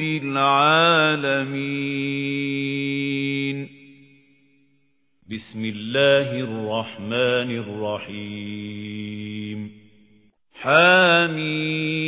العالمين بسم الله الرحمن الرحيم حاميم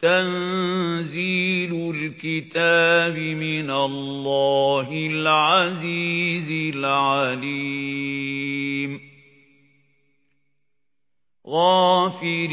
تنزيل الكتاب من الله العزيز العليم غافر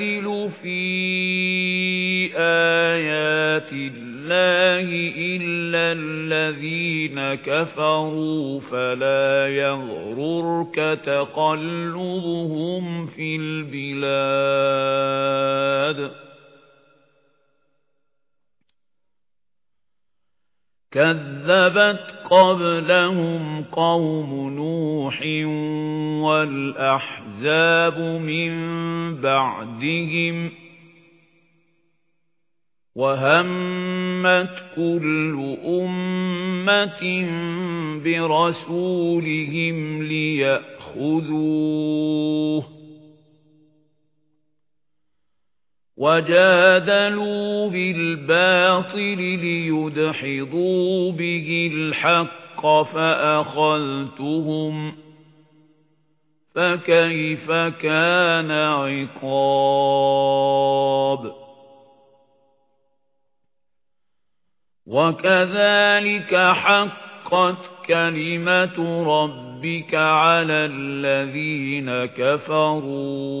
يجادل في آيات الله إلا الذين كفروا فلا يغررك تقلبهم في البلاد كذبت قبلهم قوم نوح والأحزاب من بعدهم وهمت كل أمة برسولهم ليأخذوه وجادلوا بالباطل ليدحضوا به الحق فأخذتهم فكيف كان عقاب وكذلك حقت كلمة ربك على الذين كفروا